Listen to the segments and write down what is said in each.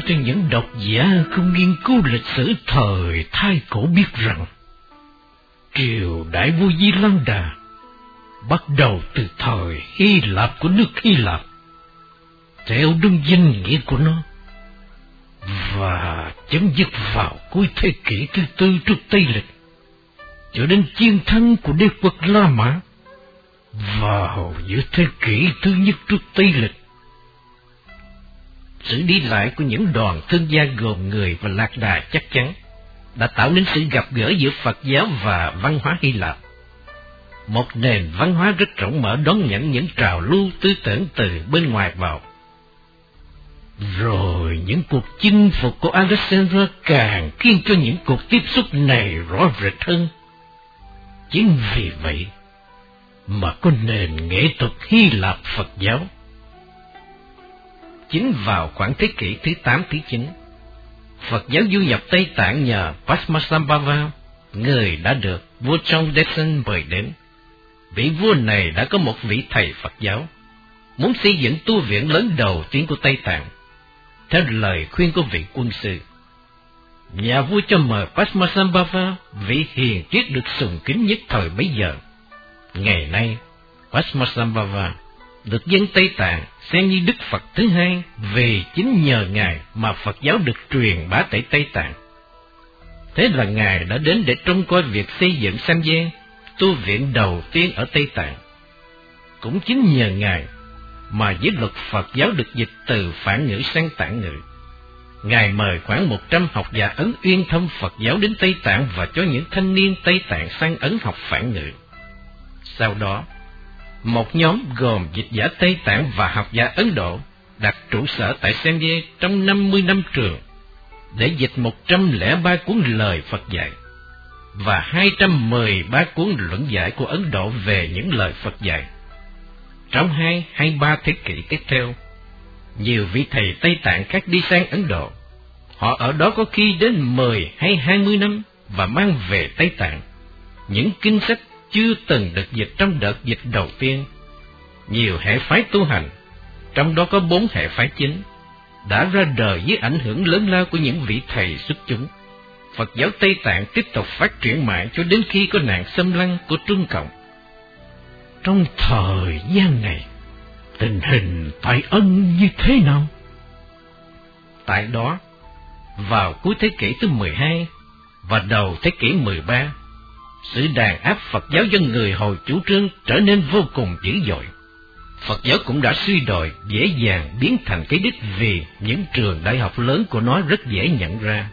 nói cho những độc giả không nghiên cứu lịch sử thời thai cổ biết rằng, triều đại vua Di Lăng Đà bắt đầu từ thời Hy Lạp của nước Hy Lạp theo đúng danh nghĩa của nó và chấm dứt vào cuối thế kỷ thứ tư trước Tây Lịch, cho đến chiến thắng của đế quốc La Mã vào giữa thế kỷ thứ nhất trước Tây Lịch. Sự đi lại của những đoàn thương gia gồm người và lạc đà chắc chắn, đã tạo nên sự gặp gỡ giữa Phật giáo và văn hóa Hy Lạp. Một nền văn hóa rất rộng mở đón nhận những trào lưu tư tưởng từ bên ngoài vào. Rồi những cuộc chinh phục của Alexander càng khiến cho những cuộc tiếp xúc này rõ rệt hơn. Chính vì vậy mà có nền nghệ thuật Hy Lạp Phật giáo. Chính vào khoảng thế kỷ thứ 8 thứ 9, Phật giáo du nhập Tây Tạng nhờ Padmasambhava, người đã được vua trong Desen mời đến. Vị vua này đã có một vị thầy Phật giáo, muốn xây dựng tu viện lớn đầu tiên của Tây Tạng, theo lời khuyên của vị quân sư. Nhà vua cho mời Padmasambhava, vị hiền triết được sùng kính nhất thời bấy giờ. Ngày nay, Padmasambhava được dân Tây Tạng xem như Đức Phật thứ hai về chính nhờ Ngài mà Phật giáo được truyền bá tại Tây Tạng. Thế là Ngài đã đến để trông coi việc xây dựng Samye, tu viện đầu tiên ở Tây Tạng. Cũng chính nhờ Ngài mà giới luật Phật giáo được dịch từ phản ngữ sang tạng ngữ. Ngài mời khoảng một trăm học giả Ấn Uyên thâm Phật giáo đến Tây Tạng và cho những thanh niên Tây Tạng sang Ấn học phản ngữ. Sau đó, một nhóm gồm dịch giả Tây Tạng và học giả Ấn Độ đặt trụ sở tại Senje trong 50 năm trường để dịch 103 cuốn lời Phật dạy và 213 cuốn luận giải của Ấn Độ về những lời Phật dạy. Trong hai hay ba thế kỷ tiếp theo, nhiều vị thầy Tây Tạng khác đi sang Ấn Độ. Họ ở đó có khi đến 10 hay 20 năm và mang về Tây Tạng những kinh sách chưa từng được dịch trong đợt dịch đầu tiên. Nhiều hệ phái tu hành, trong đó có bốn hệ phái chính, đã ra đời dưới ảnh hưởng lớn lao của những vị thầy xuất chúng. Phật giáo Tây Tạng tiếp tục phát triển mãi cho đến khi có nạn xâm lăng của Trung Cộng. Trong thời gian này, tình hình tại ân như thế nào? Tại đó, vào cuối thế kỷ thứ 12 và đầu thế kỷ 13, sự đàn áp Phật giáo dân người hồi chủ trương trở nên vô cùng dữ dội. Phật giáo cũng đã suy đồi dễ dàng biến thành cái đích vì những trường đại học lớn của nó rất dễ nhận ra.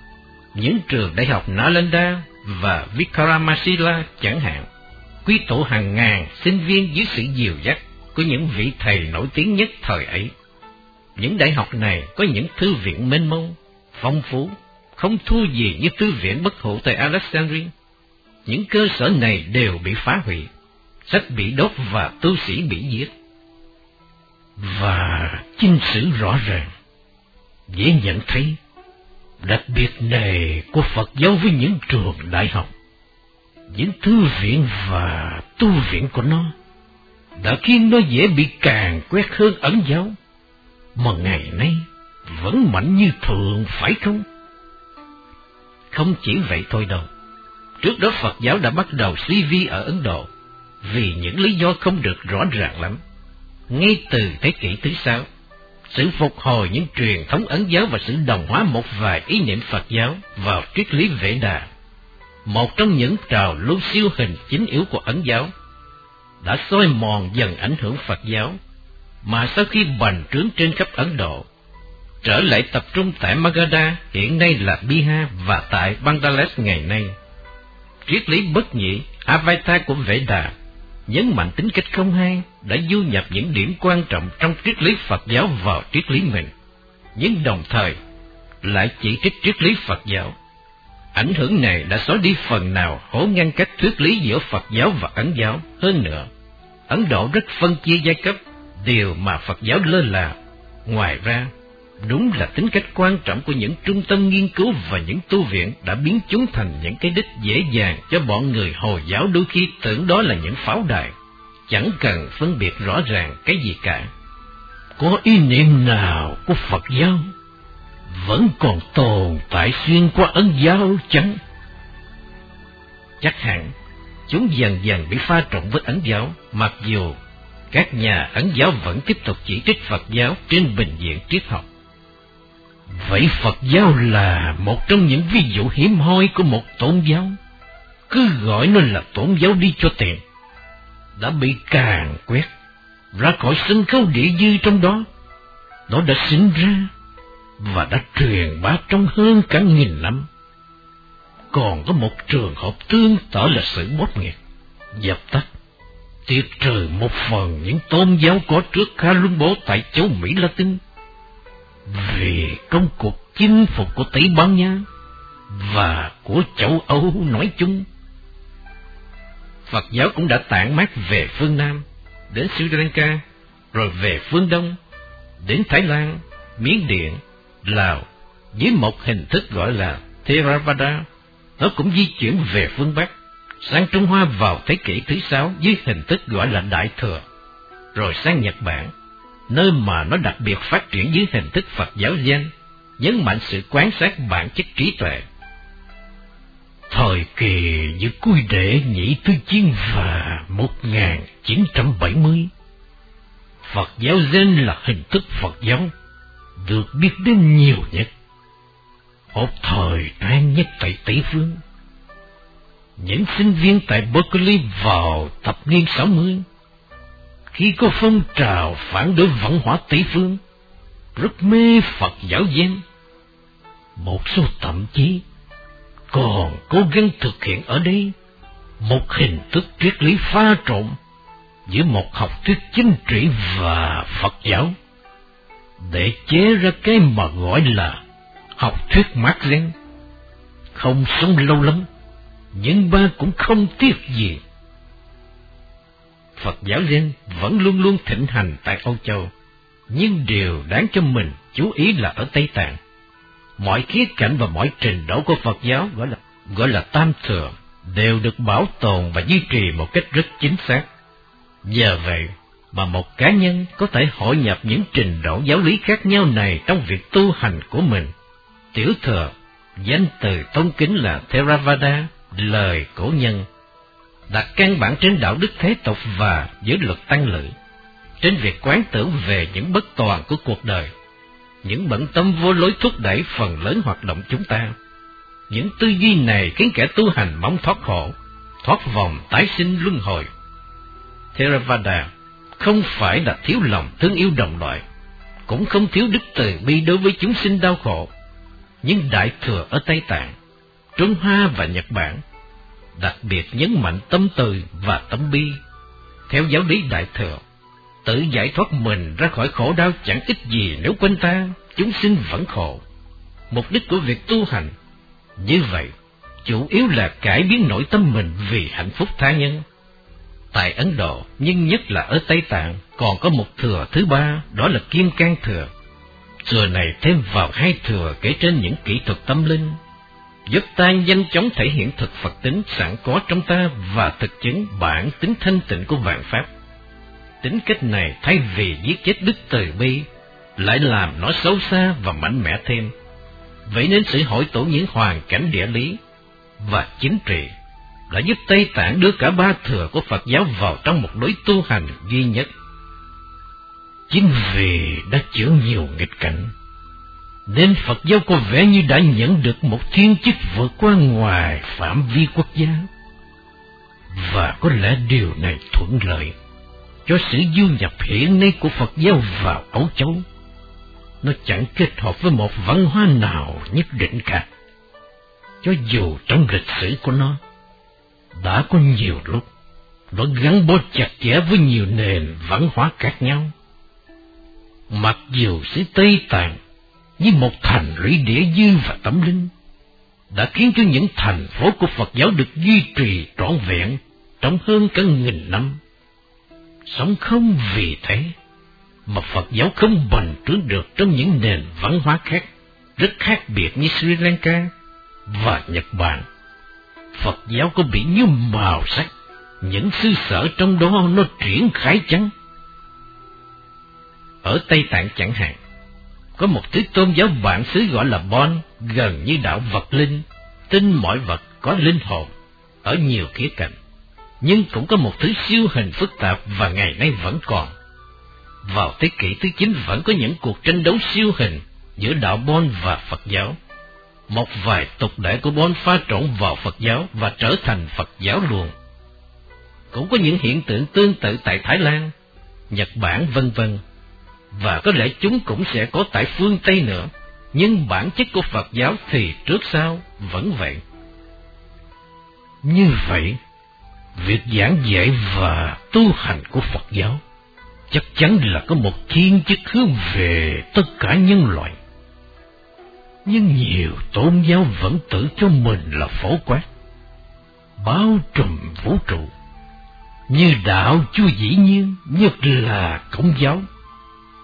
Những trường đại học Nalanda và Vikramasila chẳng hạn, quy tụ hàng ngàn sinh viên dưới sự dìu dắt của những vị thầy nổi tiếng nhất thời ấy. Những đại học này có những thư viện mênh mông, phong phú, không thua gì như thư viện bất hủ tại Alexandria những cơ sở này đều bị phá hủy, sách bị đốt và tu sĩ bị giết. Và chinh sử rõ ràng, dễ nhận thấy đặc biệt này của Phật giáo với những trường đại học, những thư viện và tu viện của nó đã khiến nó dễ bị càng quét hơn ấn giáo, mà ngày nay vẫn mạnh như thường phải không? Không chỉ vậy thôi đâu. Trước đó Phật giáo đã bắt đầu suy vi ở Ấn Độ, vì những lý do không được rõ ràng lắm. Ngay từ thế kỷ thứ sáu, sự phục hồi những truyền thống Ấn giáo và sự đồng hóa một vài ý niệm Phật giáo vào triết lý vệ đà, một trong những trào lưu siêu hình chính yếu của Ấn giáo, đã soi mòn dần ảnh hưởng Phật giáo, mà sau khi bành trướng trên khắp Ấn Độ, trở lại tập trung tại Magadha hiện nay là Bihar và tại Bangladesh ngày nay triết lý bất nhị Avatar của Vệ Đà nhấn mạnh tính cách không hai đã du nhập những điểm quan trọng trong triết lý Phật giáo vào triết lý mình, nhưng đồng thời lại chỉ trích triết lý Phật giáo. Ảnh hưởng này đã xóa đi phần nào hố ngăn cách thuyết lý giữa Phật giáo và Ấn giáo. Hơn nữa, Ấn Độ rất phân chia giai cấp, điều mà Phật giáo lơ là. Ngoài ra, Đúng là tính cách quan trọng của những trung tâm nghiên cứu và những tu viện đã biến chúng thành những cái đích dễ dàng cho bọn người Hồi giáo đôi khi tưởng đó là những pháo đài, chẳng cần phân biệt rõ ràng cái gì cả. có ý niệm nào của Phật giáo vẫn còn tồn tại xuyên qua ấn giáo chăng? Chắc hẳn chúng dần dần bị pha trộn với ấn giáo, mặc dù các nhà ấn giáo vẫn tiếp tục chỉ trích Phật giáo trên bình diện triết học. Vậy Phật giáo là một trong những ví dụ hiếm hoi của một tôn giáo. Cứ gọi nó là tôn giáo đi cho tiền. Đã bị càng quét ra khỏi sân khấu địa dư trong đó. Nó đã sinh ra và đã truyền bá trong hơn cả nghìn năm. Còn có một trường hợp tương tự là sự bóp nghẹt, dập tắt, tiệt trừ một phần những tôn giáo có trước Kha Luân Bố tại châu Mỹ Latin về công cuộc chinh phục của Tây Ban Nha và của châu Âu nói chung. Phật giáo cũng đã tản mát về phương Nam, đến Sri Lanka, rồi về phương Đông, đến Thái Lan, Miến Điện, Lào, với một hình thức gọi là Theravada. Nó cũng di chuyển về phương Bắc, sang Trung Hoa vào thế kỷ thứ sáu với hình thức gọi là Đại Thừa, rồi sang Nhật Bản, nơi mà nó đặc biệt phát triển dưới hình thức Phật giáo Zen, nhấn mạnh sự quan sát bản chất trí tuệ. Thời kỳ giữa cuối đệ nhị tư chiến và 1970, Phật giáo Zen là hình thức Phật giáo được biết đến nhiều nhất. Một thời trang nhất tại Tây Phương. Những sinh viên tại Berkeley vào thập niên 60 khi có phong trào phản đối văn hóa Tây Phương, rất mê Phật giáo Zen. Một số thậm chí còn cố gắng thực hiện ở đây một hình thức triết lý pha trộn giữa một học thuyết chính trị và Phật giáo để chế ra cái mà gọi là học thuyết Marx, Không sống lâu lắm, nhưng ba cũng không tiếc gì. Phật giáo Zen vẫn luôn luôn thịnh hành tại Âu Châu, nhưng điều đáng cho mình chú ý là ở Tây Tạng. Mọi khía cạnh và mọi trình độ của Phật giáo gọi là gọi là tam thừa đều được bảo tồn và duy trì một cách rất chính xác. Nhờ vậy mà một cá nhân có thể hội nhập những trình độ giáo lý khác nhau này trong việc tu hành của mình. Tiểu thừa, danh từ tôn kính là Theravada, lời cổ nhân, đặt căn bản trên đạo đức thế tục và giới luật tăng lữ, trên việc quán tưởng về những bất toàn của cuộc đời, những bận tâm vô lối thúc đẩy phần lớn hoạt động chúng ta. Những tư duy này khiến kẻ tu hành mong thoát khổ, thoát vòng tái sinh luân hồi. Theravada không phải là thiếu lòng thương yêu đồng loại, cũng không thiếu đức từ bi đối với chúng sinh đau khổ. Nhưng Đại Thừa ở Tây Tạng, Trung Hoa và Nhật Bản đặc biệt nhấn mạnh tâm từ và tâm bi. Theo giáo lý Đại Thừa, tự giải thoát mình ra khỏi khổ đau chẳng ích gì nếu quên ta, chúng sinh vẫn khổ. Mục đích của việc tu hành, như vậy, chủ yếu là cải biến nội tâm mình vì hạnh phúc tha nhân tại Ấn Độ, nhưng nhất là ở Tây Tạng, còn có một thừa thứ ba, đó là Kim Cang Thừa. Thừa này thêm vào hai thừa kể trên những kỹ thuật tâm linh, giúp ta nhanh chóng thể hiện thực Phật tính sẵn có trong ta và thực chứng bản tính thanh tịnh của vạn pháp. Tính cách này thay vì giết chết đức từ bi, lại làm nó xấu xa và mạnh mẽ thêm. Vậy nên sự hội tụ những hoàn cảnh địa lý và chính trị đã giúp Tây Tạng đưa cả ba thừa của Phật giáo vào trong một đối tu hành duy nhất. Chính vì đã chữa nhiều nghịch cảnh, nên Phật giáo có vẻ như đã nhận được một thiên chức vượt qua ngoài phạm vi quốc gia. Và có lẽ điều này thuận lợi cho sự du nhập hiện nay của Phật giáo vào Âu Châu. Nó chẳng kết hợp với một văn hóa nào nhất định cả. Cho dù trong lịch sử của nó, đã có nhiều lúc nó gắn bó chặt chẽ với nhiều nền văn hóa khác nhau. Mặc dù xứ Tây Tạng như một thành lũy địa dư và tâm linh, đã khiến cho những thành phố của Phật giáo được duy trì trọn vẹn trong hơn cả nghìn năm. Sống không vì thế, mà Phật giáo không bành trướng được trong những nền văn hóa khác, rất khác biệt như Sri Lanka và Nhật Bản. Phật giáo có bị như màu sắc, những sư sở trong đó nó triển khai chăng? ở Tây Tạng chẳng hạn. Có một thứ tôn giáo bản xứ gọi là Bon, gần như đạo vật linh, tin mọi vật có linh hồn, ở nhiều khía cạnh. Nhưng cũng có một thứ siêu hình phức tạp và ngày nay vẫn còn. Vào thế kỷ thứ 9 vẫn có những cuộc tranh đấu siêu hình giữa đạo Bon và Phật giáo. Một vài tục lệ của Bon pha trộn vào Phật giáo và trở thành Phật giáo luôn. Cũng có những hiện tượng tương tự tại Thái Lan, Nhật Bản vân vân và có lẽ chúng cũng sẽ có tại phương Tây nữa, nhưng bản chất của Phật giáo thì trước sau vẫn vậy. Như vậy, việc giảng dạy và tu hành của Phật giáo chắc chắn là có một thiên chức hướng về tất cả nhân loại. Nhưng nhiều tôn giáo vẫn tự cho mình là phổ quát, bao trùm vũ trụ, như đạo Chúa dĩ nhiên, nhất là Công giáo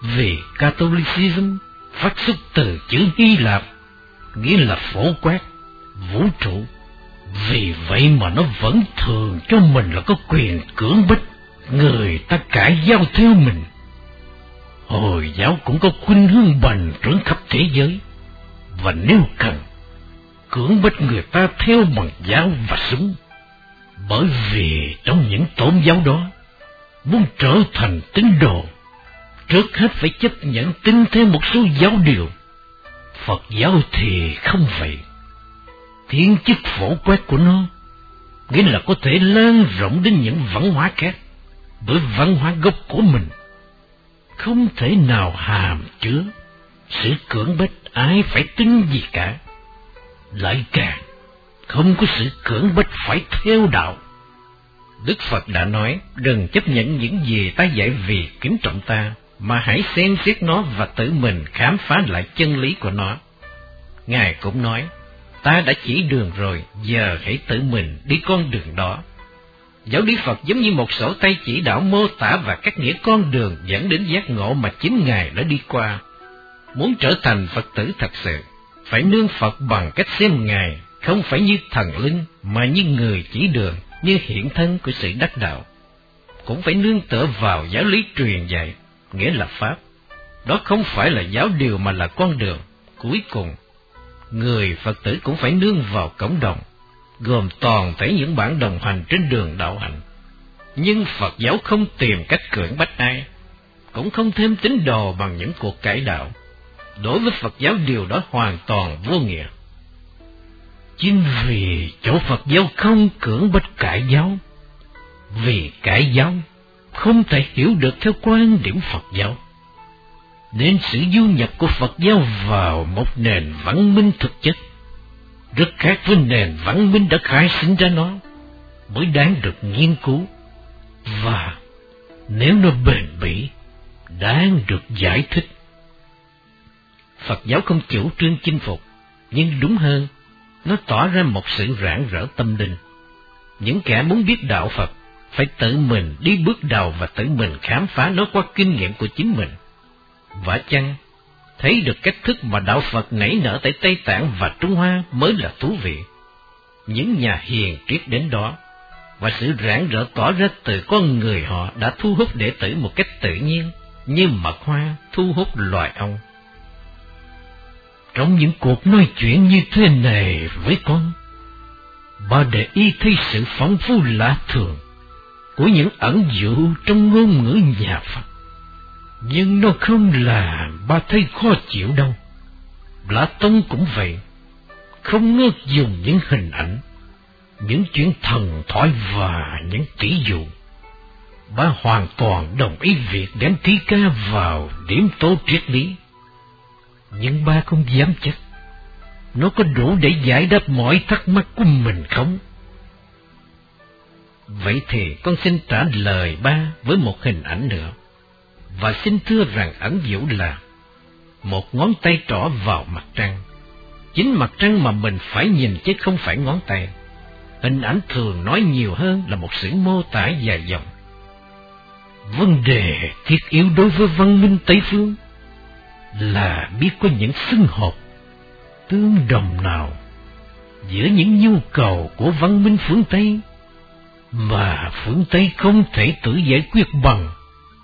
về Catholicism phát xuất từ chữ Hy Lạp, nghĩa là phổ quát, vũ trụ. Vì vậy mà nó vẫn thường cho mình là có quyền cưỡng bách người ta cải giao theo mình. Hồi giáo cũng có khuynh hướng bành trướng khắp thế giới, và nếu cần, cưỡng bách người ta theo bằng giáo và súng. Bởi vì trong những tôn giáo đó, muốn trở thành tín đồ trước hết phải chấp nhận tin theo một số giáo điều. Phật giáo thì không vậy. Thiên chức phổ quát của nó, nghĩa là có thể lan rộng đến những văn hóa khác, bởi văn hóa gốc của mình. Không thể nào hàm chứa sự cưỡng bách ai phải tin gì cả. Lại càng không có sự cưỡng bách phải theo đạo. Đức Phật đã nói, đừng chấp nhận những gì ta dạy vì kính trọng ta, mà hãy xem xét nó và tự mình khám phá lại chân lý của nó. Ngài cũng nói, ta đã chỉ đường rồi, giờ hãy tự mình đi con đường đó. Giáo lý Phật giống như một sổ tay chỉ đạo mô tả và các nghĩa con đường dẫn đến giác ngộ mà chính Ngài đã đi qua. Muốn trở thành Phật tử thật sự, phải nương Phật bằng cách xem Ngài, không phải như thần linh, mà như người chỉ đường, như hiện thân của sự đắc đạo. Cũng phải nương tựa vào giáo lý truyền dạy, nghĩa là Pháp. Đó không phải là giáo điều mà là con đường. Cuối cùng, người Phật tử cũng phải nương vào cộng đồng, gồm toàn thể những bản đồng hành trên đường đạo hạnh. Nhưng Phật giáo không tìm cách cưỡng bách ai, cũng không thêm tín đồ bằng những cuộc cải đạo. Đối với Phật giáo điều đó hoàn toàn vô nghĩa. Chính vì chỗ Phật giáo không cưỡng bách cải giáo, vì cải giáo không thể hiểu được theo quan điểm Phật giáo. Nên sự du nhập của Phật giáo vào một nền văn minh thực chất rất khác với nền văn minh đã khai sinh ra nó mới đáng được nghiên cứu và nếu nó bền bỉ đáng được giải thích. Phật giáo không chủ trương chinh phục, nhưng đúng hơn, nó tỏ ra một sự rạng rỡ tâm linh. Những kẻ muốn biết đạo Phật phải tự mình đi bước đầu và tự mình khám phá nó qua kinh nghiệm của chính mình. Và chăng, thấy được cách thức mà đạo Phật nảy nở tại Tây Tạng và Trung Hoa mới là thú vị. Những nhà hiền triết đến đó, và sự rạng rỡ tỏ ra từ con người họ đã thu hút đệ tử một cách tự nhiên, như mật hoa thu hút loài ong. Trong những cuộc nói chuyện như thế này với con, bà để ý thấy sự phong phú lạ thường của những ẩn dụ trong ngôn ngữ nhà Phật. Nhưng nó không là ba thấy khó chịu đâu. Lã Tông cũng vậy, không ngớt dùng những hình ảnh, những chuyện thần thoại và những tỷ dụ. Ba hoàn toàn đồng ý việc đem thí ca vào điểm tố triết lý. Nhưng ba không dám chắc, nó có đủ để giải đáp mọi thắc mắc của mình không? Vậy thì con xin trả lời ba với một hình ảnh nữa, và xin thưa rằng ẩn dụ là một ngón tay trỏ vào mặt trăng. Chính mặt trăng mà mình phải nhìn chứ không phải ngón tay. Hình ảnh thường nói nhiều hơn là một sự mô tả dài dòng. Vấn đề thiết yếu đối với văn minh Tây Phương là biết có những xưng hộp tương đồng nào giữa những nhu cầu của văn minh phương Tây mà phương Tây không thể tự giải quyết bằng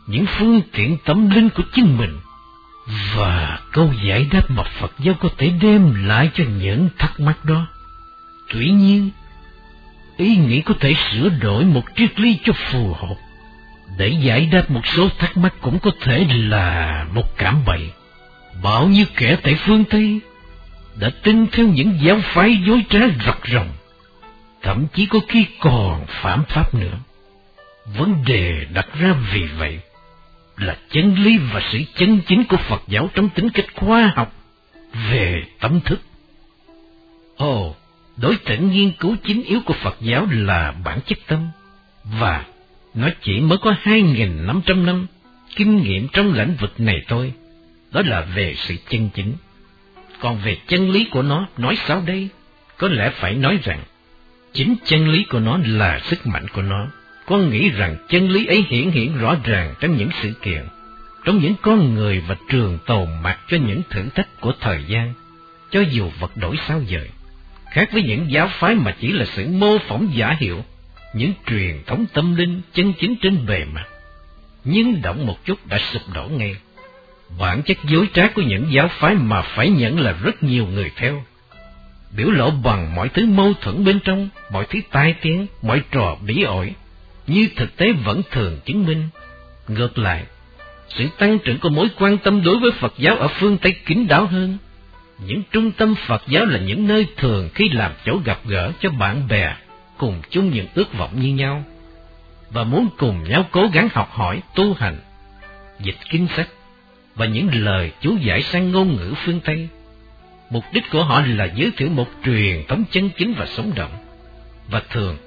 những phương tiện tâm linh của chính mình và câu giải đáp mà Phật giáo có thể đem lại cho những thắc mắc đó. Tuy nhiên, ý nghĩ có thể sửa đổi một triết lý cho phù hợp. Để giải đáp một số thắc mắc cũng có thể là một cảm bậy. Bao nhiêu kẻ tại phương Tây đã tin theo những giáo phái dối trá rập rồng, thậm chí có khi còn phạm pháp nữa. Vấn đề đặt ra vì vậy là chân lý và sự chân chính của Phật giáo trong tính cách khoa học về tâm thức. Ồ, đối tượng nghiên cứu chính yếu của Phật giáo là bản chất tâm, và nó chỉ mới có 2.500 năm kinh nghiệm trong lĩnh vực này thôi, đó là về sự chân chính. Còn về chân lý của nó, nói sao đây? Có lẽ phải nói rằng, chính chân lý của nó là sức mạnh của nó con nghĩ rằng chân lý ấy hiển hiện rõ ràng trong những sự kiện, trong những con người và trường tồn mặc cho những thử thách của thời gian, cho dù vật đổi sao dời. Khác với những giáo phái mà chỉ là sự mô phỏng giả hiệu, những truyền thống tâm linh chân chính trên bề mặt, nhưng động một chút đã sụp đổ ngay. Bản chất dối trá của những giáo phái mà phải nhận là rất nhiều người theo, biểu lộ bằng mọi thứ mâu thuẫn bên trong, mọi thứ tai tiếng, mọi trò bí ổi, như thực tế vẫn thường chứng minh. Ngược lại, sự tăng trưởng của mối quan tâm đối với Phật giáo ở phương Tây kín đáo hơn. Những trung tâm Phật giáo là những nơi thường khi làm chỗ gặp gỡ cho bạn bè, cùng chung những ước vọng như nhau, và muốn cùng nhau cố gắng học hỏi, tu hành, dịch kinh sách, và những lời chú giải sang ngôn ngữ phương Tây. Mục đích của họ là giới thiệu một truyền thống chân chính và sống động, và thường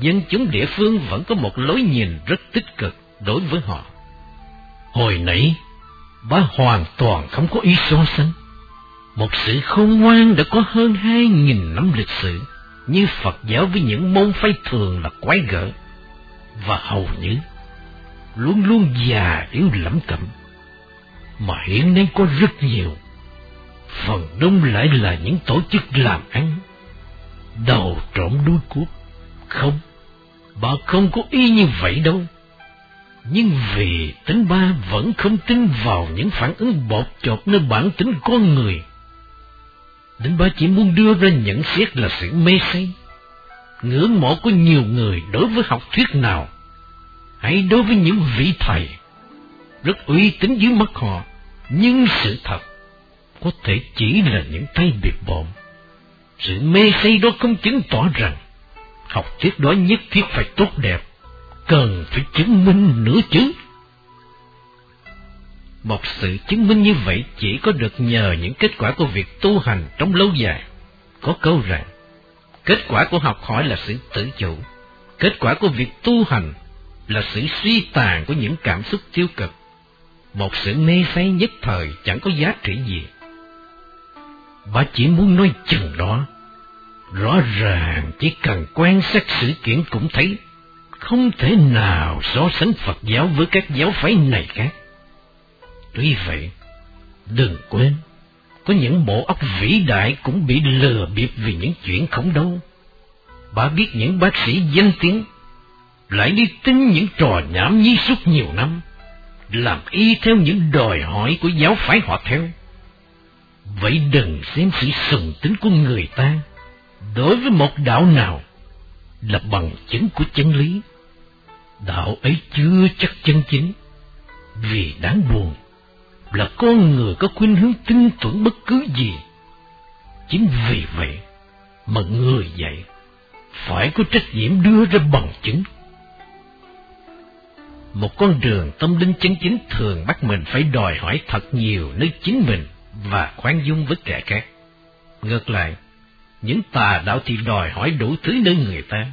dân chúng địa phương vẫn có một lối nhìn rất tích cực đối với họ. Hồi nãy, bá hoàn toàn không có ý so sánh. Một sự khôn ngoan đã có hơn hai nghìn năm lịch sử, như Phật giáo với những môn phái thường là quái gở, và hầu như luôn luôn già yếu lẩm cẩm, mà hiện nay có rất nhiều. Phần đông lại là những tổ chức làm ăn, đầu trộm đuôi cuốc, không Bà không có ý như vậy đâu. Nhưng vì tính ba vẫn không tin vào những phản ứng bột chột nơi bản tính con người. Đến ba chỉ muốn đưa ra nhận xét là sự mê say, ngưỡng mộ của nhiều người đối với học thuyết nào, hay đối với những vị thầy, rất uy tín dưới mắt họ, nhưng sự thật có thể chỉ là những tay biệt bộn. Sự mê say đó không chứng tỏ rằng học thuyết đó nhất thiết phải tốt đẹp, cần phải chứng minh nữa chứ. Một sự chứng minh như vậy chỉ có được nhờ những kết quả của việc tu hành trong lâu dài. Có câu rằng, kết quả của học hỏi là sự tự chủ, kết quả của việc tu hành là sự suy tàn của những cảm xúc tiêu cực. Một sự mê say nhất thời chẳng có giá trị gì. Bà chỉ muốn nói chừng đó Rõ ràng chỉ cần quan sát sự kiện cũng thấy, không thể nào so sánh Phật giáo với các giáo phái này khác. Tuy vậy, đừng quên, có những bộ óc vĩ đại cũng bị lừa bịp vì những chuyện không đâu. Bà biết những bác sĩ danh tiếng lại đi tính những trò nhảm nhí suốt nhiều năm, làm y theo những đòi hỏi của giáo phái họ theo. Vậy đừng xem sự sùng tính của người ta đối với một đạo nào là bằng chứng của chân lý. Đạo ấy chưa chắc chân chính, vì đáng buồn là con người có khuynh hướng tin tưởng bất cứ gì. Chính vì vậy mà người dạy phải có trách nhiệm đưa ra bằng chứng. Một con đường tâm linh chân chính thường bắt mình phải đòi hỏi thật nhiều nơi chính mình và khoan dung với kẻ khác. Ngược lại, những tà đạo thì đòi hỏi đủ thứ nơi người ta,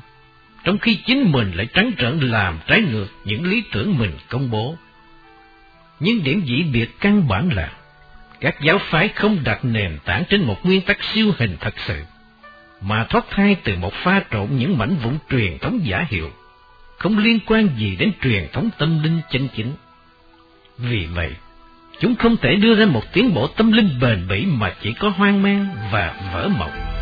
trong khi chính mình lại trắng trợn làm trái ngược những lý tưởng mình công bố. Nhưng điểm dĩ biệt căn bản là, các giáo phái không đặt nền tảng trên một nguyên tắc siêu hình thật sự, mà thoát thai từ một pha trộn những mảnh vụn truyền thống giả hiệu, không liên quan gì đến truyền thống tâm linh chân chính. Vì vậy, chúng không thể đưa ra một tiến bộ tâm linh bền bỉ mà chỉ có hoang mang và vỡ mộng.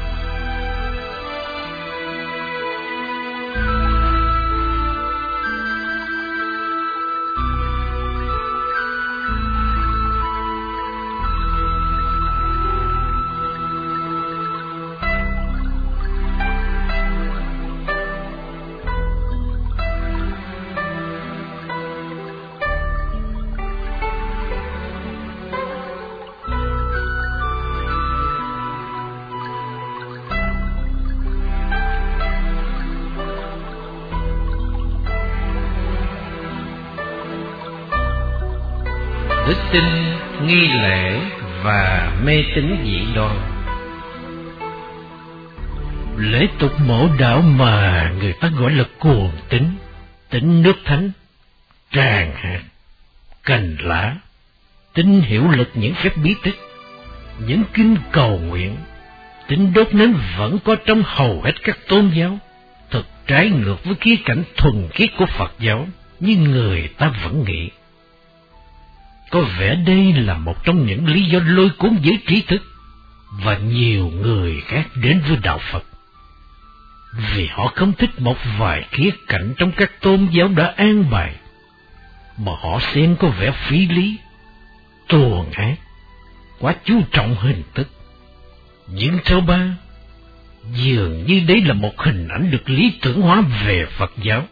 Tin, nghi lễ và mê tín dị đoan. Lễ tục mổ đạo mà người ta gọi là cuồng tính, tính nước thánh, tràn hạt, cành lá, tính hiểu lực những phép bí tích, những kinh cầu nguyện, tính đốt nến vẫn có trong hầu hết các tôn giáo, thực trái ngược với khía cảnh thuần khiết của Phật giáo, như người ta vẫn nghĩ. Có vẻ đây là một trong những lý do lôi cuốn giới trí thức và nhiều người khác đến với đạo Phật. Vì họ không thích một vài khía cạnh trong các tôn giáo đã an bài, mà họ xem có vẻ phí lý, tuồng ác, quá chú trọng hình thức. Nhưng theo ba, dường như đấy là một hình ảnh được lý tưởng hóa về Phật giáo,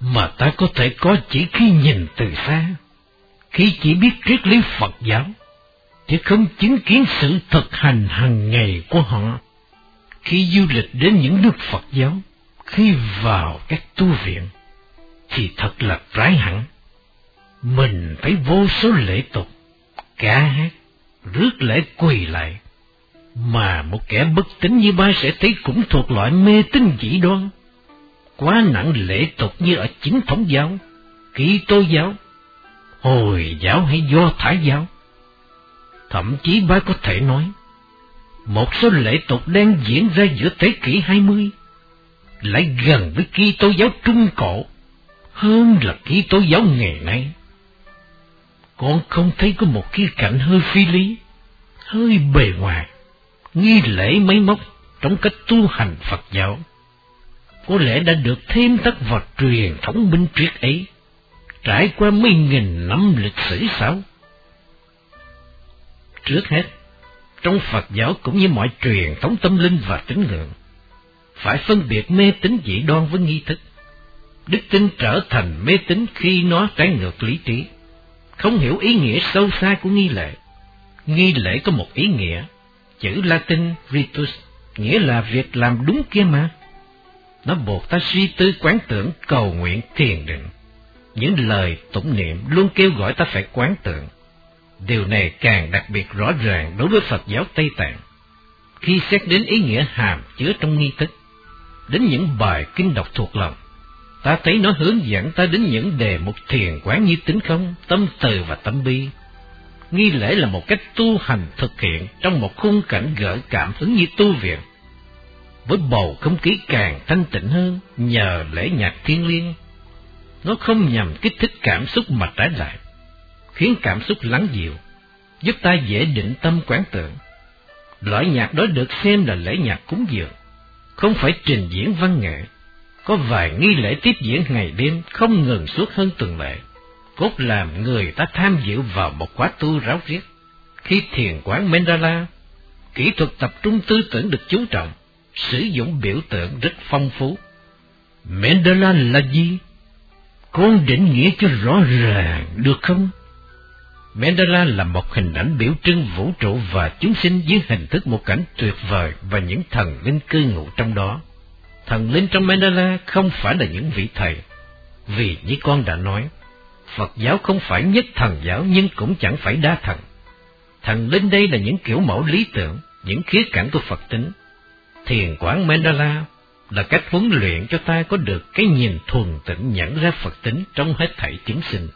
mà ta có thể có chỉ khi nhìn từ xa khi chỉ biết triết lý Phật giáo, chứ không chứng kiến sự thực hành hàng ngày của họ. Khi du lịch đến những nước Phật giáo, khi vào các tu viện, thì thật là trái hẳn. Mình thấy vô số lễ tục, ca hát, rước lễ quỳ lại, mà một kẻ bất tín như ba sẽ thấy cũng thuộc loại mê tín dị đoan. Quá nặng lễ tục như ở chính thống giáo, kỹ tô giáo, Hồi giáo hay Do Thái giáo? Thậm chí ba có thể nói, một số lễ tục đang diễn ra giữa thế kỷ 20 lại gần với Kitô giáo Trung Cổ hơn là Kitô giáo ngày nay. Con không thấy có một khía cạnh hơi phi lý, hơi bề ngoài, nghi lễ máy móc trong cách tu hành Phật giáo. Có lẽ đã được thêm tắt vào truyền thống minh triết ấy trải qua mấy nghìn năm lịch sử sao? Trước hết, trong Phật giáo cũng như mọi truyền thống tâm linh và tín ngưỡng, phải phân biệt mê tín dị đoan với nghi thức. Đức tin trở thành mê tín khi nó trái ngược lý trí, không hiểu ý nghĩa sâu xa của nghi lễ. Nghi lễ có một ý nghĩa, chữ Latin ritus, nghĩa là việc làm đúng kia mà. Nó buộc ta suy tư quán tưởng cầu nguyện thiền định những lời tụng niệm luôn kêu gọi ta phải quán tưởng. Điều này càng đặc biệt rõ ràng đối với Phật giáo Tây Tạng. Khi xét đến ý nghĩa hàm chứa trong nghi thức, đến những bài kinh đọc thuộc lòng, ta thấy nó hướng dẫn ta đến những đề mục thiền quán như tính không, tâm từ và tâm bi. Nghi lễ là một cách tu hành thực hiện trong một khung cảnh gợi cảm hứng như tu viện. Với bầu không khí càng thanh tịnh hơn nhờ lễ nhạc thiên liêng nó không nhằm kích thích cảm xúc mà trái lại, khiến cảm xúc lắng dịu, giúp ta dễ định tâm quán tưởng. Loại nhạc đó được xem là lễ nhạc cúng dường, không phải trình diễn văn nghệ. Có vài nghi lễ tiếp diễn ngày đêm không ngừng suốt hơn tuần lễ, cốt làm người ta tham dự vào một khóa tu ráo riết. Khi thiền quán Mandala, kỹ thuật tập trung tư tưởng được chú trọng, sử dụng biểu tượng rất phong phú. Mandala là gì? Con định nghĩa cho rõ ràng được không? Mandala là một hình ảnh biểu trưng vũ trụ và chúng sinh dưới hình thức một cảnh tuyệt vời và những thần linh cư ngụ trong đó. Thần linh trong Mandala không phải là những vị thầy, vì như con đã nói, Phật giáo không phải nhất thần giáo nhưng cũng chẳng phải đa thần. Thần linh đây là những kiểu mẫu lý tưởng, những khía cạnh của Phật tính. Thiền quán Mandala là cách huấn luyện cho ta có được cái nhìn thuần tịnh nhận ra Phật tính trong hết thảy chúng sinh.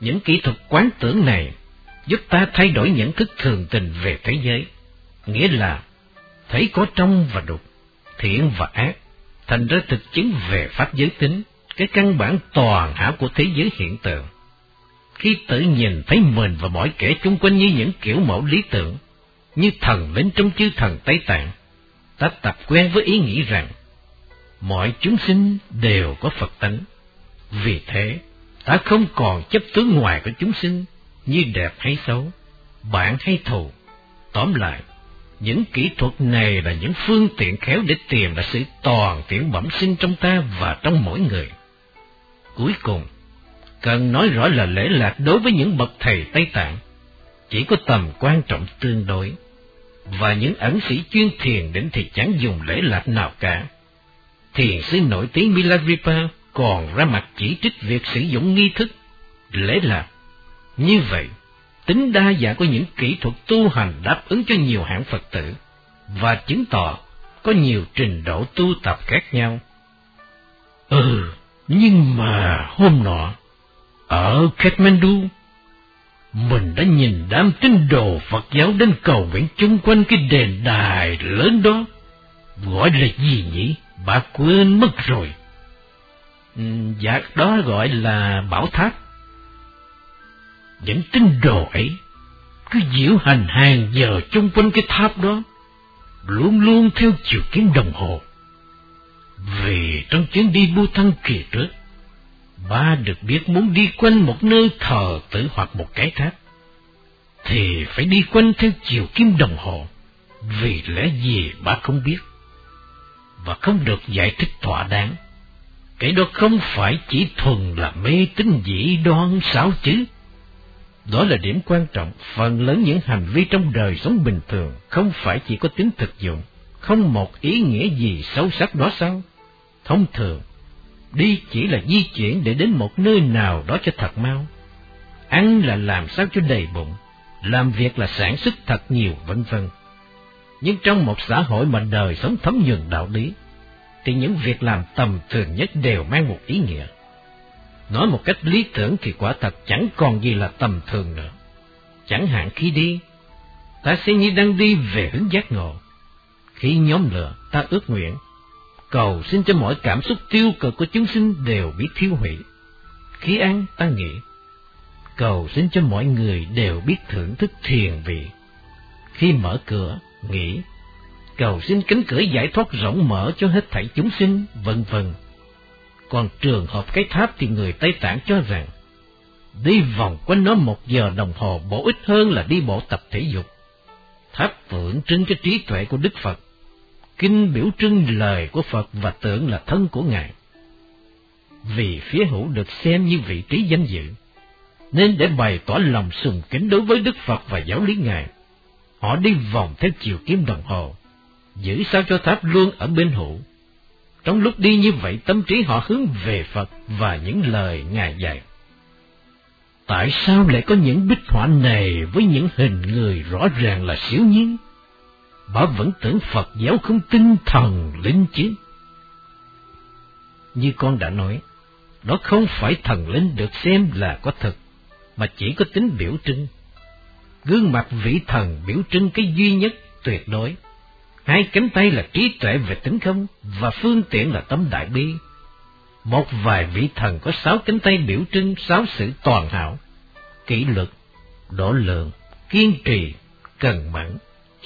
Những kỹ thuật quán tưởng này giúp ta thay đổi nhận thức thường tình về thế giới, nghĩa là thấy có trong và đục, thiện và ác, thành ra thực chứng về pháp giới tính, cái căn bản toàn hảo của thế giới hiện tượng. Khi tự nhìn thấy mình và mọi kẻ chung quanh như những kiểu mẫu lý tưởng, như thần linh trong chư thần Tây Tạng, ta tập quen với ý nghĩ rằng mọi chúng sinh đều có Phật tánh. Vì thế, ta không còn chấp tướng ngoài của chúng sinh như đẹp hay xấu, bạn hay thù. Tóm lại, những kỹ thuật này là những phương tiện khéo để tìm ra sự toàn tiện bẩm sinh trong ta và trong mỗi người. Cuối cùng, cần nói rõ là lễ lạc đối với những bậc thầy Tây Tạng chỉ có tầm quan trọng tương đối và những ẩn sĩ chuyên thiền định thì chẳng dùng lễ lạc nào cả. Thiền sư nổi tiếng Milarepa còn ra mặt chỉ trích việc sử dụng nghi thức, lễ lạc, Như vậy, tính đa dạng của những kỹ thuật tu hành đáp ứng cho nhiều hạng Phật tử, và chứng tỏ có nhiều trình độ tu tập khác nhau. Ừ, nhưng mà hôm nọ, ở Kathmandu, mình đã nhìn đám tín đồ Phật giáo đến cầu nguyện chung quanh cái đền đài lớn đó. Gọi là gì nhỉ? Bà quên mất rồi. Ừ, dạ, đó gọi là bảo tháp. Những tín đồ ấy cứ diễu hành hàng giờ chung quanh cái tháp đó, luôn luôn theo chiều kiếm đồng hồ. Vì trong chuyến đi bu thăng kỳ trước, ba được biết muốn đi quanh một nơi thờ tử hoặc một cái tháp, thì phải đi quanh theo chiều kim đồng hồ, vì lẽ gì ba không biết, và không được giải thích thỏa đáng. Cái đó không phải chỉ thuần là mê tín dĩ đoan xáo chứ. Đó là điểm quan trọng, phần lớn những hành vi trong đời sống bình thường không phải chỉ có tính thực dụng, không một ý nghĩa gì sâu sắc đó sao? Thông thường, đi chỉ là di chuyển để đến một nơi nào đó cho thật mau. Ăn là làm sao cho đầy bụng, làm việc là sản xuất thật nhiều vân vân. Nhưng trong một xã hội mà đời sống thấm nhuần đạo lý, thì những việc làm tầm thường nhất đều mang một ý nghĩa. Nói một cách lý tưởng thì quả thật chẳng còn gì là tầm thường nữa. Chẳng hạn khi đi, ta sẽ như đang đi về hướng giác ngộ. Khi nhóm lửa, ta ước nguyện, cầu xin cho mọi cảm xúc tiêu cực của chúng sinh đều bị thiêu hủy. Khi ăn, ta nghĩ, cầu xin cho mọi người đều biết thưởng thức thiền vị. Khi mở cửa, nghĩ, cầu xin cánh cửa giải thoát rộng mở cho hết thảy chúng sinh, vân vân. Còn trường hợp cái tháp thì người Tây Tạng cho rằng, đi vòng quanh nó một giờ đồng hồ bổ ích hơn là đi bộ tập thể dục. Tháp tượng trưng cho trí tuệ của Đức Phật, kinh biểu trưng lời của Phật và tượng là thân của Ngài. Vì phía hữu được xem như vị trí danh dự, nên để bày tỏ lòng sùng kính đối với Đức Phật và giáo lý Ngài, họ đi vòng theo chiều kim đồng hồ, giữ sao cho tháp luôn ở bên hữu. Trong lúc đi như vậy, tâm trí họ hướng về Phật và những lời Ngài dạy. Tại sao lại có những bích họa này với những hình người rõ ràng là siêu nhiên? Bà vẫn tưởng Phật giáo không tinh thần linh chứ. Như con đã nói, đó không phải thần linh được xem là có thật, mà chỉ có tính biểu trưng. Gương mặt vị thần biểu trưng cái duy nhất tuyệt đối. Hai cánh tay là trí tuệ về tính không, và phương tiện là tâm đại bi. Một vài vị thần có sáu cánh tay biểu trưng sáu sự toàn hảo, kỷ luật, độ lượng, kiên trì, cần mẫn,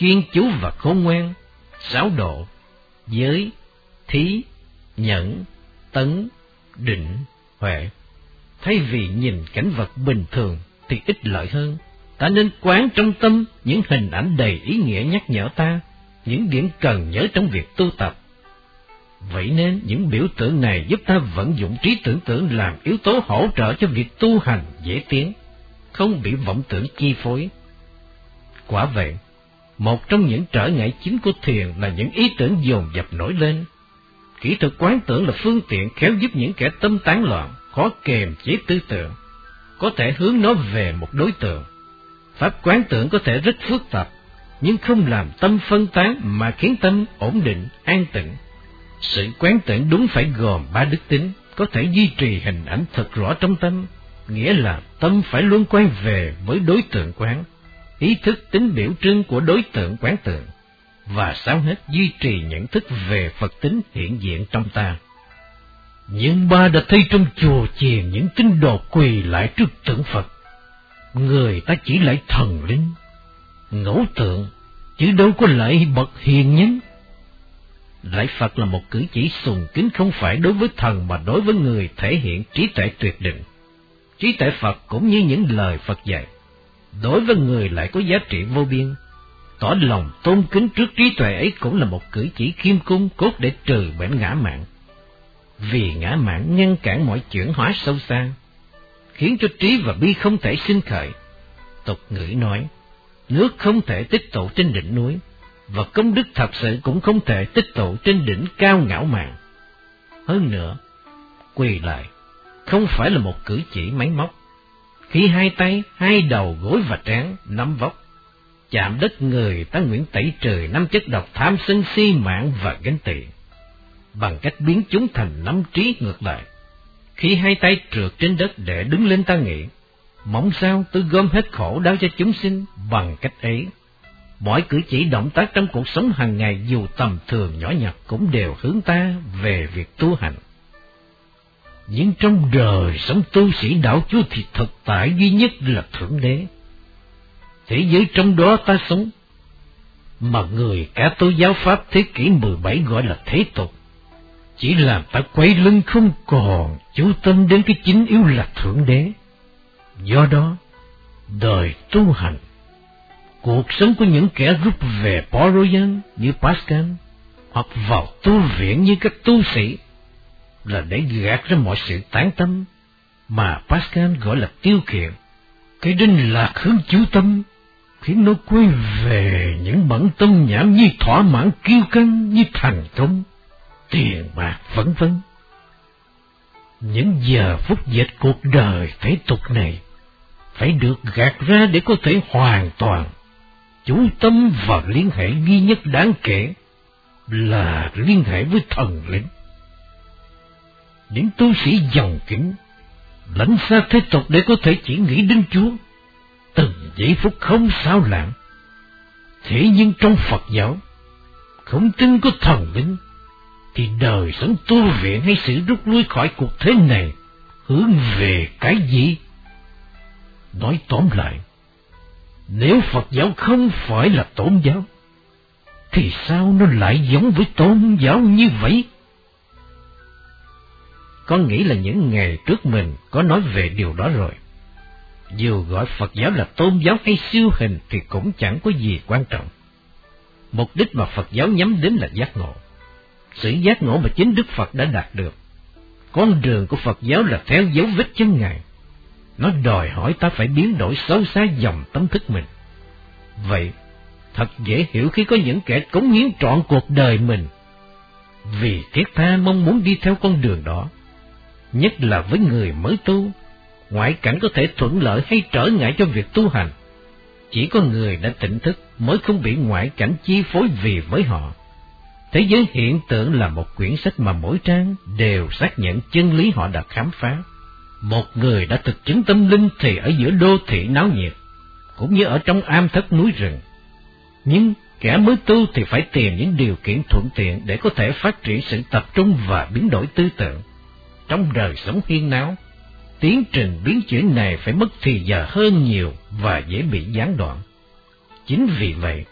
chuyên chú và khôn ngoan, sáu độ, giới, thí, nhẫn, tấn, định, huệ. Thay vì nhìn cảnh vật bình thường thì ít lợi hơn, ta nên quán trong tâm những hình ảnh đầy ý nghĩa nhắc nhở ta, những điểm cần nhớ trong việc tu tập. Vậy nên những biểu tượng này giúp ta vận dụng trí tưởng tượng làm yếu tố hỗ trợ cho việc tu hành dễ tiến, không bị vọng tưởng chi phối. Quả vậy, một trong những trở ngại chính của thiền là những ý tưởng dồn dập nổi lên. Kỹ thuật quán tưởng là phương tiện khéo giúp những kẻ tâm tán loạn, khó kềm chế tư tưởng, có thể hướng nó về một đối tượng. Pháp quán tưởng có thể rất phức tạp, nhưng không làm tâm phân tán mà khiến tâm ổn định, an tịnh. Sự quán tưởng đúng phải gồm ba đức tính, có thể duy trì hình ảnh thật rõ trong tâm, nghĩa là tâm phải luôn quay về với đối tượng quán ý thức tính biểu trưng của đối tượng quán tượng, và sao hết duy trì nhận thức về Phật tính hiện diện trong ta. Nhưng ba đã thấy trong chùa chiền những tín đồ quỳ lại trước tượng Phật. Người ta chỉ lại thần linh, ngẫu tượng, chứ đâu có lại bậc hiền nhân. Lại Phật là một cử chỉ sùng kính không phải đối với thần mà đối với người thể hiện trí tuệ tuyệt định. Trí tuệ Phật cũng như những lời Phật dạy đối với người lại có giá trị vô biên. Tỏ lòng tôn kính trước trí tuệ ấy cũng là một cử chỉ khiêm cung cốt để trừ bệnh ngã mạng. Vì ngã mạng ngăn cản mọi chuyển hóa sâu xa, khiến cho trí và bi không thể sinh khởi. Tục ngữ nói, nước không thể tích tụ trên đỉnh núi, và công đức thật sự cũng không thể tích tụ trên đỉnh cao ngạo mạn. Hơn nữa, quỳ lại, không phải là một cử chỉ máy móc, khi hai tay, hai đầu gối và trán nắm vóc, chạm đất người ta nguyện tẩy trời năm chất độc tham sân si mạng và gánh tiền, bằng cách biến chúng thành năm trí ngược lại. Khi hai tay trượt trên đất để đứng lên ta nghĩ, mong sao tôi gom hết khổ đau cho chúng sinh bằng cách ấy. Mọi cử chỉ động tác trong cuộc sống hàng ngày dù tầm thường nhỏ nhặt cũng đều hướng ta về việc tu hành. Nhưng trong đời sống tu sĩ đạo chúa thì thực tại duy nhất là Thượng Đế. Thế giới trong đó ta sống, mà người cả tôn giáo Pháp thế kỷ 17 gọi là thế tục, chỉ làm ta quay lưng không còn chú tâm đến cái chính yếu là Thượng Đế. Do đó, đời tu hành, cuộc sống của những kẻ rút về Poroyan như Pascal, hoặc vào tu viện như các tu sĩ, là để gạt ra mọi sự tán tâm, mà Pascal gọi là tiêu khiển. Cái đinh lạc hướng chú tâm, khiến nó quay về những bẩn tâm nhảm như thỏa mãn kiêu căng như thành công, tiền bạc vân vân. Những giờ phút dịch cuộc đời thế tục này phải được gạt ra để có thể hoàn toàn chú tâm vào liên hệ duy nhất đáng kể là liên hệ với thần linh. Những tu sĩ giàu kính lãnh xa thế tục để có thể chỉ nghĩ đến Chúa, từng giây phút không sao lãng. Thế nhưng trong Phật giáo, không tin có thần linh, thì đời sống tu viện hay sự rút lui khỏi cuộc thế này hướng về cái gì? Nói tóm lại, nếu Phật giáo không phải là tôn giáo, thì sao nó lại giống với tôn giáo như vậy? Con nghĩ là những ngày trước mình có nói về điều đó rồi. Dù gọi Phật giáo là tôn giáo hay siêu hình thì cũng chẳng có gì quan trọng. Mục đích mà Phật giáo nhắm đến là giác ngộ. Sự giác ngộ mà chính Đức Phật đã đạt được. Con đường của Phật giáo là theo dấu vết chân Ngài. Nó đòi hỏi ta phải biến đổi sâu xa dòng tâm thức mình. Vậy, thật dễ hiểu khi có những kẻ cống hiến trọn cuộc đời mình. Vì thiết tha mong muốn đi theo con đường đó, nhất là với người mới tu, ngoại cảnh có thể thuận lợi hay trở ngại cho việc tu hành. Chỉ có người đã tỉnh thức mới không bị ngoại cảnh chi phối vì với họ. Thế giới hiện tượng là một quyển sách mà mỗi trang đều xác nhận chân lý họ đã khám phá. Một người đã thực chứng tâm linh thì ở giữa đô thị náo nhiệt, cũng như ở trong am thất núi rừng. Nhưng kẻ mới tu thì phải tìm những điều kiện thuận tiện để có thể phát triển sự tập trung và biến đổi tư tưởng. Trong đời sống hiên náo, tiến trình biến chuyển này phải mất thì giờ hơn nhiều và dễ bị gián đoạn. Chính vì vậy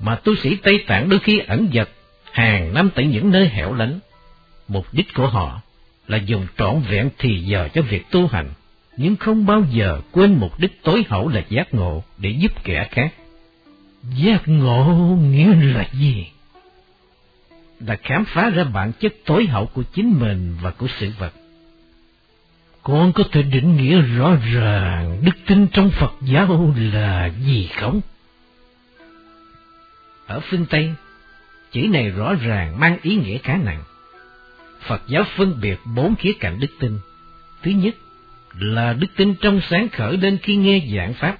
mà tu sĩ Tây Tạng đôi khi ẩn dật hàng năm tại những nơi hẻo lánh. Mục đích của họ là dùng trọn vẹn thì giờ cho việc tu hành, nhưng không bao giờ quên mục đích tối hậu là giác ngộ để giúp kẻ khác. Giác ngộ nghĩa là gì? Đã khám phá ra bản chất tối hậu của chính mình và của sự vật. Con có thể định nghĩa rõ ràng đức tin trong Phật giáo là gì không? Ở phương Tây, chữ này rõ ràng mang ý nghĩa khá nặng. Phật giáo phân biệt bốn khía cạnh đức tin. Thứ nhất là đức tin trong sáng khởi lên khi nghe giảng Pháp,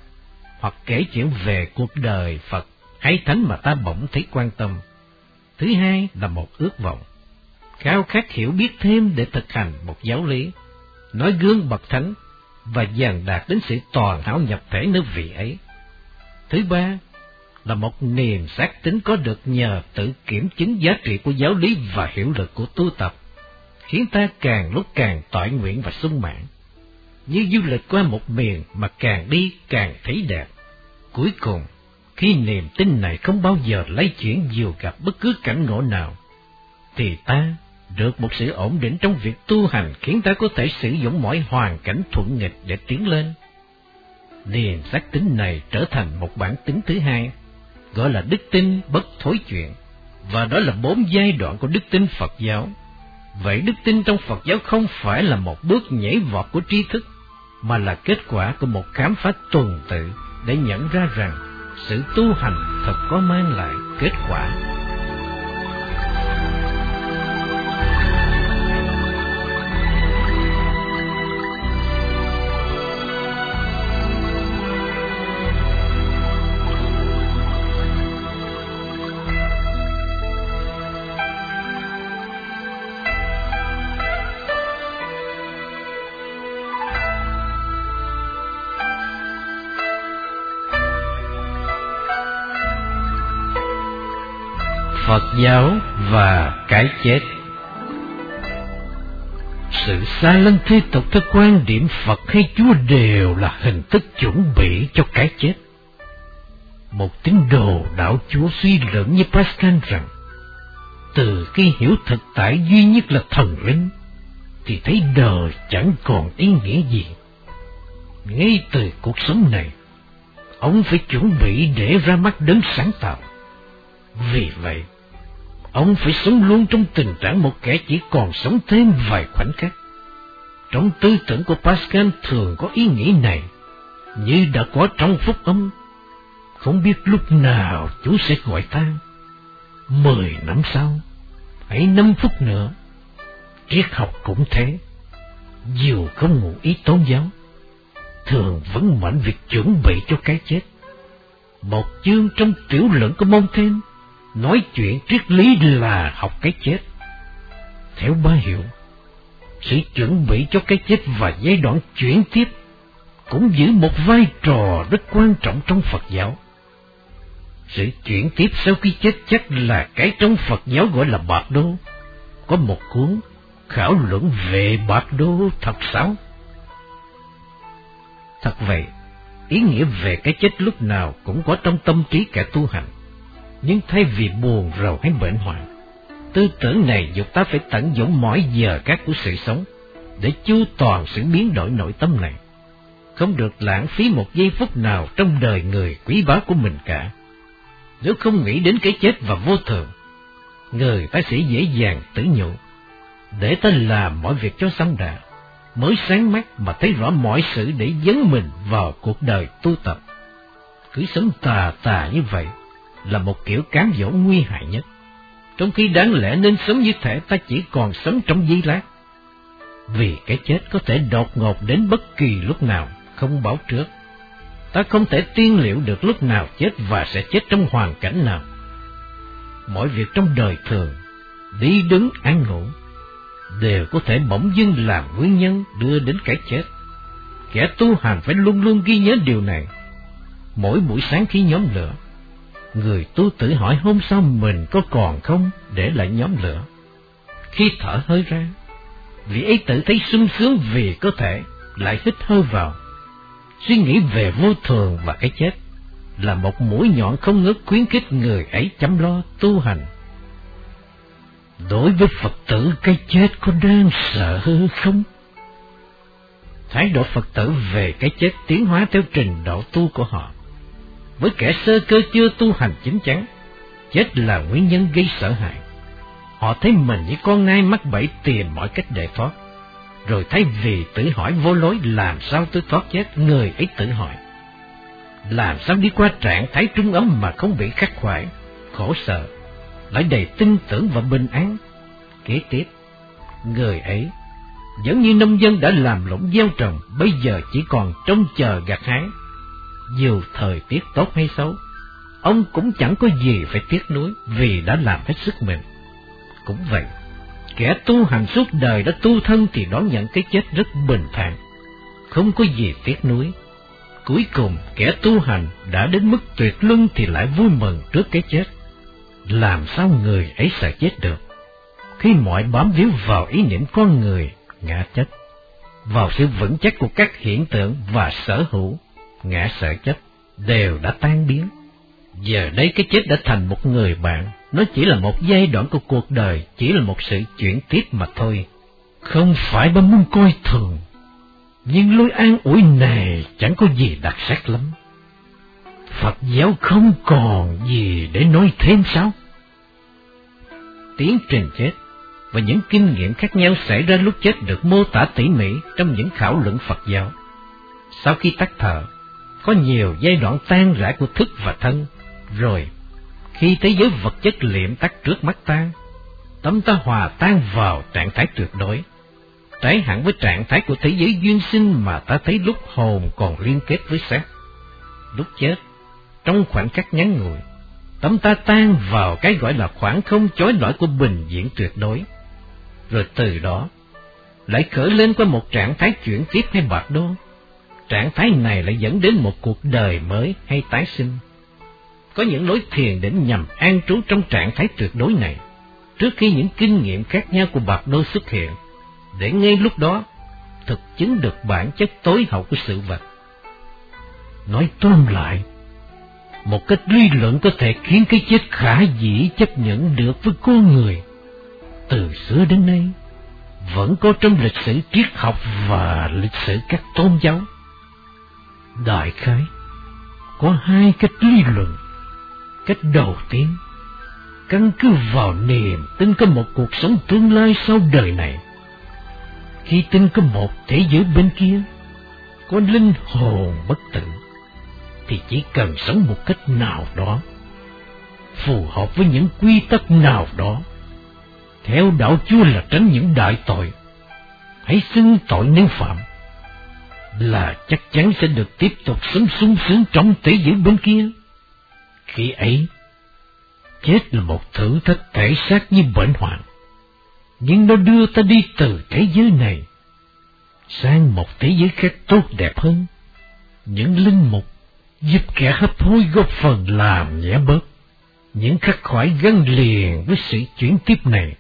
hoặc kể chuyện về cuộc đời Phật hay Thánh mà ta bỗng thấy quan tâm. Thứ hai là một ước vọng, khao khát hiểu biết thêm để thực hành một giáo lý, nói gương bậc thánh và dần đạt đến sự toàn hảo nhập thể nơi vị ấy. Thứ ba là một niềm xác tính có được nhờ tự kiểm chứng giá trị của giáo lý và hiệu lực của tu tập khiến ta càng lúc càng tỏi nguyện và sung mãn. Như du lịch qua một miền mà càng đi càng thấy đẹp. Cuối cùng, khi niềm tin này không bao giờ lấy chuyển dù gặp bất cứ cảnh ngộ nào, thì ta được một sự ổn định trong việc tu hành khiến ta có thể sử dụng mọi hoàn cảnh thuận nghịch để tiến lên. Niềm xác tính này trở thành một bản tính thứ hai, gọi là đức tin bất thối chuyện, và đó là bốn giai đoạn của đức tin Phật giáo. Vậy đức tin trong Phật giáo không phải là một bước nhảy vọt của tri thức, mà là kết quả của một khám phá tuần tự để nhận ra rằng sự tu hành thật có mang lại kết quả. Giáo và cái chết Sự xa lân thế tục theo quan điểm Phật hay Chúa đều là hình thức chuẩn bị cho cái chết. Một tín đồ đạo Chúa suy luận như Pascal rằng, từ khi hiểu thực tại duy nhất là thần linh, thì thấy đời chẳng còn ý nghĩa gì. Ngay từ cuộc sống này, ông phải chuẩn bị để ra mắt đấng sáng tạo. Vì vậy, ông phải sống luôn trong tình trạng một kẻ chỉ còn sống thêm vài khoảnh khắc. Trong tư tưởng của Pascal thường có ý nghĩ này, như đã có trong phúc âm. Không biết lúc nào chú sẽ gọi ta. Mười năm sau, hãy năm phút nữa. Triết học cũng thế. Dù không ngụ ý tôn giáo, thường vẫn mạnh việc chuẩn bị cho cái chết. Một chương trong tiểu luận của Montaigne nói chuyện triết lý là học cái chết. Theo ba hiệu, sự chuẩn bị cho cái chết và giai đoạn chuyển tiếp cũng giữ một vai trò rất quan trọng trong Phật giáo. Sự chuyển tiếp sau khi chết chắc là cái trong Phật giáo gọi là bạc đô. Có một cuốn khảo luận về bạc đô thật sáu. Thật vậy, ý nghĩa về cái chết lúc nào cũng có trong tâm trí kẻ tu hành. Nhưng thay vì buồn rầu hay bệnh hoạn, tư tưởng này dục ta phải tận dụng mỗi giờ các của sự sống để chu toàn sự biến đổi nội tâm này. Không được lãng phí một giây phút nào trong đời người quý báu của mình cả. Nếu không nghĩ đến cái chết và vô thường, người ta sẽ dễ dàng tử nhụ. Để ta làm mọi việc cho xong đã, mới sáng mắt mà thấy rõ mọi sự để dấn mình vào cuộc đời tu tập. Cứ sống tà tà như vậy là một kiểu cám dỗ nguy hại nhất. Trong khi đáng lẽ nên sống như thể ta chỉ còn sống trong giây lát. Vì cái chết có thể đột ngột đến bất kỳ lúc nào, không báo trước. Ta không thể tiên liệu được lúc nào chết và sẽ chết trong hoàn cảnh nào. Mọi việc trong đời thường, đi đứng ăn ngủ, đều có thể bỗng dưng làm nguyên nhân đưa đến cái chết. Kẻ tu hành phải luôn luôn ghi nhớ điều này. Mỗi buổi sáng khi nhóm lửa, người tu tự hỏi hôm sau mình có còn không để lại nhóm lửa. Khi thở hơi ra, vị ấy tự thấy sung sướng vì có thể lại hít hơi vào. Suy nghĩ về vô thường và cái chết là một mũi nhọn không ngớt khuyến khích người ấy chăm lo tu hành Đối với Phật tử cái chết có đang sợ không? Thái độ Phật tử về cái chết tiến hóa theo trình độ tu của họ. Với kẻ sơ cơ chưa tu hành chính chắn, chết là nguyên nhân gây sợ hãi. Họ thấy mình như con nai mắc bẫy tìm mọi cách để thoát. Rồi thay vì tự hỏi vô lối làm sao tôi thoát chết, người ấy tự hỏi. Làm sao đi qua trạng thái trung ấm mà không bị khắc khoải, khổ sợ, lại đầy tin tưởng và bình an. Kế tiếp, người ấy, giống như nông dân đã làm lũng gieo trồng, bây giờ chỉ còn trông chờ gặt hái. Dù thời tiết tốt hay xấu, ông cũng chẳng có gì phải tiếc nuối vì đã làm hết sức mình. Cũng vậy, kẻ tu hành suốt đời đã tu thân thì đón nhận cái chết rất bình thản, không có gì tiếc nuối. Cuối cùng, kẻ tu hành đã đến mức tuyệt luân thì lại vui mừng trước cái chết làm sao người ấy sợ chết được? Khi mọi bám víu vào ý niệm con người, ngã chết, vào sự vững chắc của các hiện tượng và sở hữu, ngã sợ chết, đều đã tan biến. Giờ đây cái chết đã thành một người bạn, nó chỉ là một giai đoạn của cuộc đời, chỉ là một sự chuyển tiếp mà thôi. Không phải ba muốn coi thường, nhưng lối an ủi này chẳng có gì đặc sắc lắm. Phật giáo không còn gì để nói thêm sao? Tiến trình chết và những kinh nghiệm khác nhau xảy ra lúc chết được mô tả tỉ mỉ trong những khảo luận Phật giáo. Sau khi tắt thở, có nhiều giai đoạn tan rã của thức và thân, rồi khi thế giới vật chất liệm tắt trước mắt ta, tâm ta hòa tan vào trạng thái tuyệt đối, trái hẳn với trạng thái của thế giới duyên sinh mà ta thấy lúc hồn còn liên kết với xác. Lúc chết, trong khoảnh khắc ngắn ngủi, tâm ta tan vào cái gọi là khoảng không chói lọi của bình diễn tuyệt đối. Rồi từ đó, lại khởi lên qua một trạng thái chuyển tiếp hay bạc đô. Trạng thái này lại dẫn đến một cuộc đời mới hay tái sinh. có những lối thiền đến nhằm an trú trong trạng thái tuyệt đối này, trước khi những kinh nghiệm khác nhau của bạc đôi xuất hiện, để ngay lúc đó thực chứng được bản chất tối hậu của sự vật. Nói tóm lại, một cách lý luận có thể khiến cái chết khả dĩ chấp nhận được với con người. Từ xưa đến nay, vẫn có trong lịch sử triết học và lịch sử các tôn giáo. Đại khái, có hai cách lý luận. Cách đầu tiên, căn cứ vào niềm tin có một cuộc sống tương lai sau đời này. Khi tin có một thế giới bên kia, có linh hồn bất tử, thì chỉ cần sống một cách nào đó, phù hợp với những quy tắc nào đó. Theo đạo Chúa là tránh những đại tội, hãy xưng tội nếu phạm, là chắc chắn sẽ được tiếp tục sống sung sướng trong thế giới bên kia. Khi ấy, chết là một thử thách thể xác như bệnh hoạn, nhưng nó đưa ta đi từ thế giới này sang một thế giới khác tốt đẹp hơn. Những linh mục giúp kẻ hấp hối góp phần làm nhẹ bớt những khắc khoải gắn liền với sự chuyển tiếp này.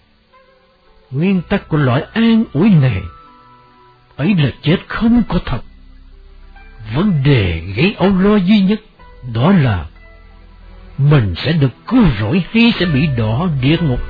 Nguyên tắc của loại an ủi này ấy là chết không có thật. Vấn đề gây âu lo duy nhất đó là mình sẽ được cứu rỗi hay sẽ bị đỏ địa ngục.